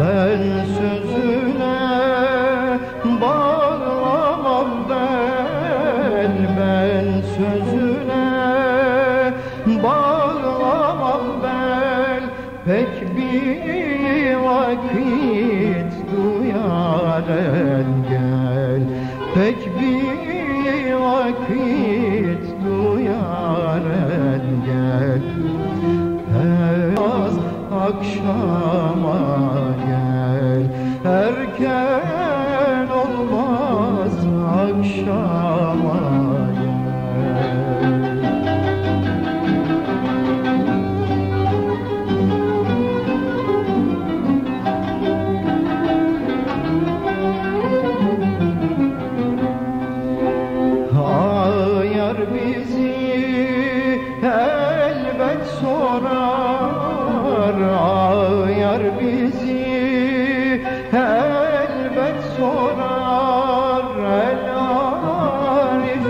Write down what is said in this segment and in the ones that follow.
Ben sözüne bağlamam ben. Pek bir vakit duyar gel. Pek bir vakit duyar gel. Az akşama gel. Erken sorar Ayar bizi. Elbet sorar El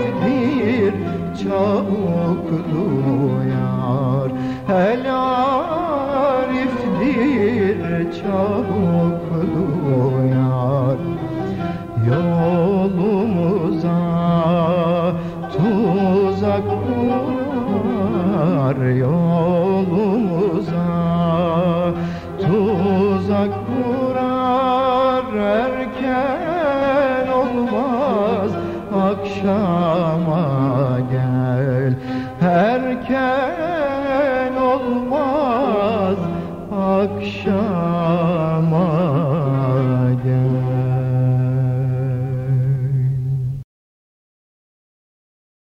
arifdir çabuk duyar. El arifdir çabuk duyar. Yolumuza tuzak kurar Yolumuza. Tuzak kurar Erken olmaz. Akşama gel Erken olmaz. Akşam